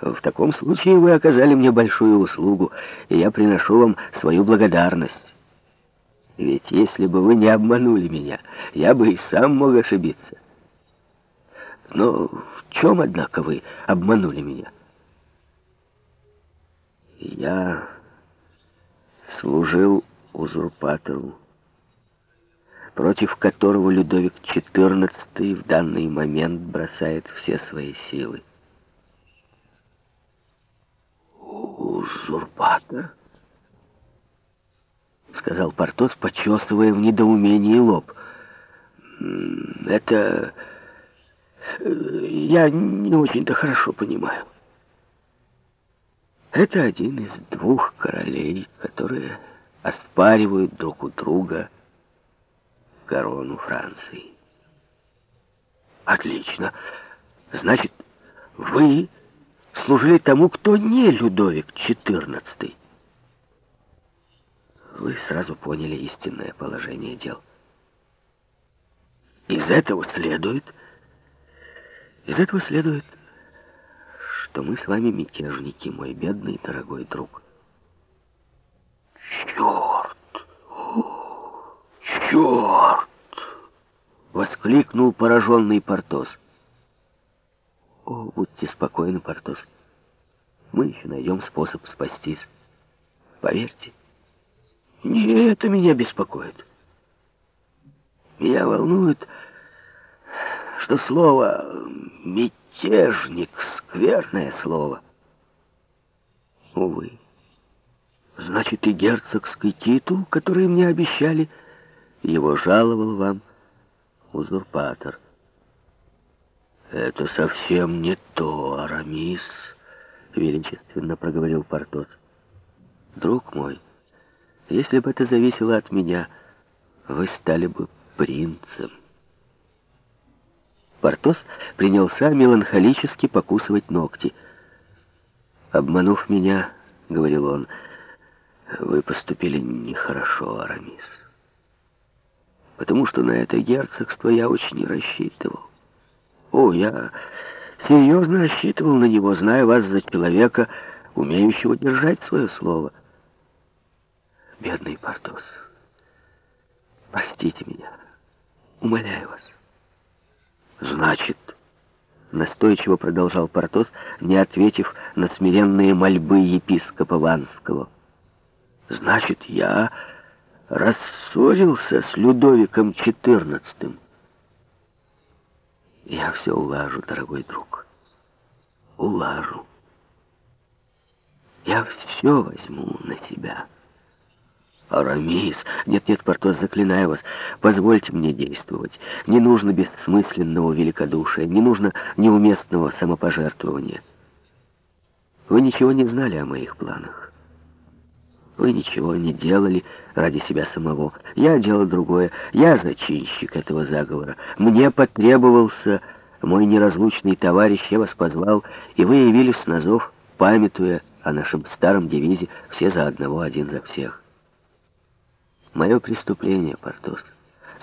В таком случае вы оказали мне большую услугу, и я приношу вам свою благодарность. Ведь если бы вы не обманули меня, я бы и сам мог ошибиться. Но в чем, однако, вы обманули меня? Я служил узурпатору, против которого Людовик XIV в данный момент бросает все свои силы. «Узурпатор?» — сказал Портос, почесывая в недоумении лоб. «Это... я не очень-то хорошо понимаю. Это один из двух королей, которые оспаривают друг у друга корону Франции». «Отлично. Значит, вы служили тому, кто не Людовик XIV». Вы сразу поняли истинное положение дел. Из этого следует... Из этого следует, что мы с вами мятежники, мой бедный дорогой друг. Черт! Черт! Воскликнул пораженный Портос. О, будьте спокойны, Портос. Мы еще найдем способ спастись. Поверьте. Не это меня беспокоит. Меня волнует, что слово «мятежник» — скверное слово. Увы. Значит, и герцогский титул, который мне обещали, его жаловал вам узурпатор. Это совсем не то, Арамис, — величественно проговорил Портос. Друг мой, — если бы это зависело от меня, вы стали бы принцем. Портос принялся меланхолически покусывать ногти. «Обманув меня, — говорил он, — вы поступили нехорошо, Арамис. Потому что на это герцогство я очень рассчитывал. О, я серьезно рассчитывал на него, зная вас за человека, умеющего держать свое слово». Бедный Портос, простите меня, умоляю вас. Значит, настойчиво продолжал Портос, не ответив на смиренные мольбы епископа Ванского. Значит, я рассорился с Людовиком XIV. Я все улажу, дорогой друг. Улажу. Я все возьму на себя. Арамис! Нет-нет, Портос, заклинаю вас, позвольте мне действовать. Не нужно бессмысленного великодушия, не нужно неуместного самопожертвования. Вы ничего не знали о моих планах. Вы ничего не делали ради себя самого. Я делал другое. Я зачинщик этого заговора. Мне потребовался мой неразлучный товарищ, я вас позвал, и вы явились на зов, памятуя о нашем старом девизе «Все за одного, один за всех». Мое преступление, Портос,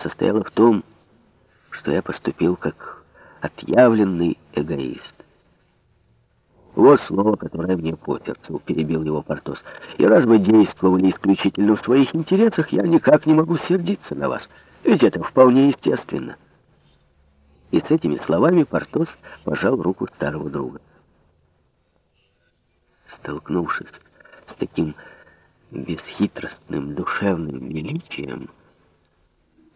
состояло в том, что я поступил как отъявленный эгоист. Вот слово, которое мне по сердцу, перебил его Портос. И раз вы действовали исключительно в своих интересах, я никак не могу сердиться на вас. Ведь это вполне естественно. И с этими словами Портос пожал руку старого друга. Столкнувшись с таким бесхитростным душевным величием,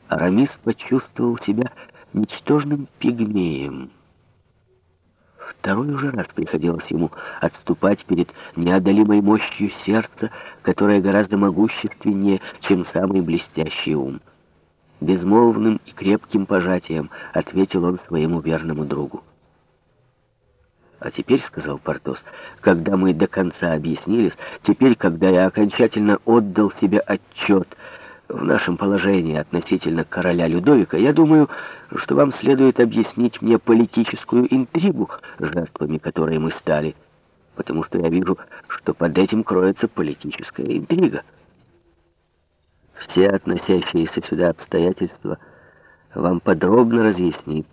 Арамис почувствовал себя ничтожным пигмеем. Второй уже раз приходилось ему отступать перед неодолимой мощью сердца, которое гораздо могущественнее, чем самый блестящий ум. Безмолвным и крепким пожатием ответил он своему верному другу. «А теперь, — сказал Портос, — когда мы до конца объяснились, теперь, когда я окончательно отдал себе отчет в нашем положении относительно короля Людовика, я думаю, что вам следует объяснить мне политическую интригу, жертвами которой мы стали, потому что я вижу, что под этим кроется политическая интрига. Все относящиеся сюда обстоятельства вам подробно разъяснит